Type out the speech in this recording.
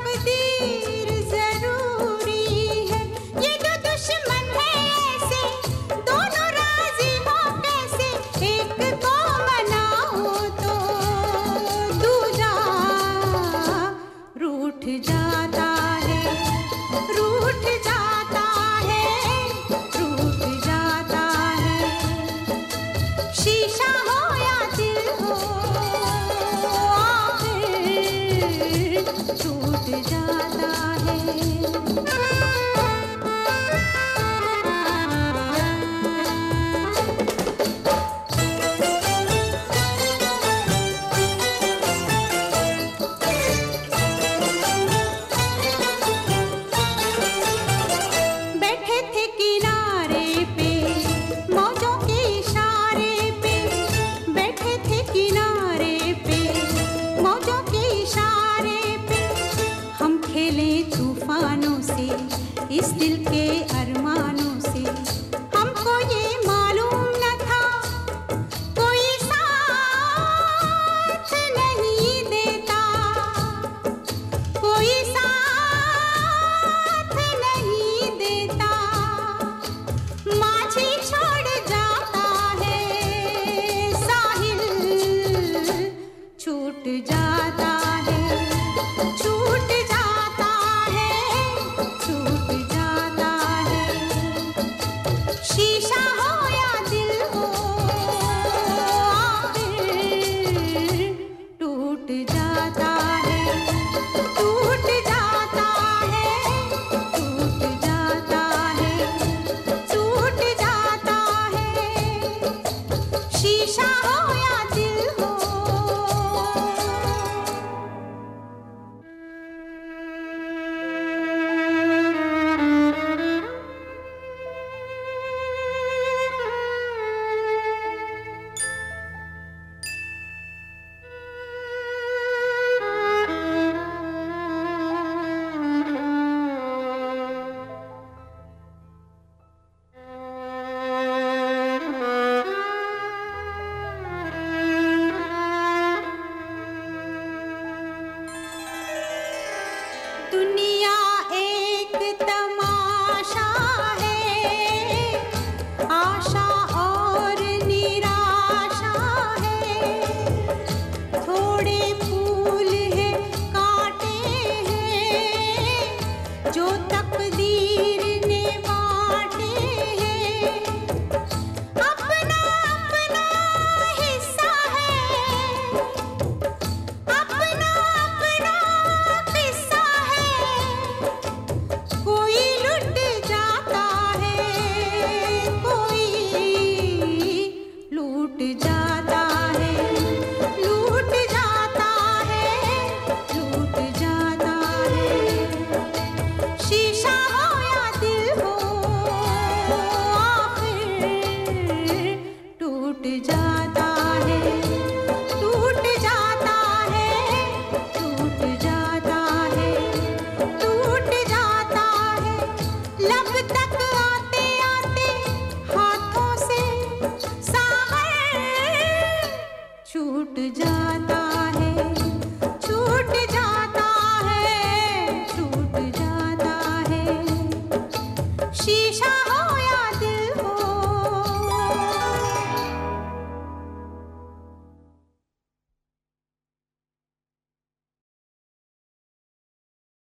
阿妹。जाता है। 山。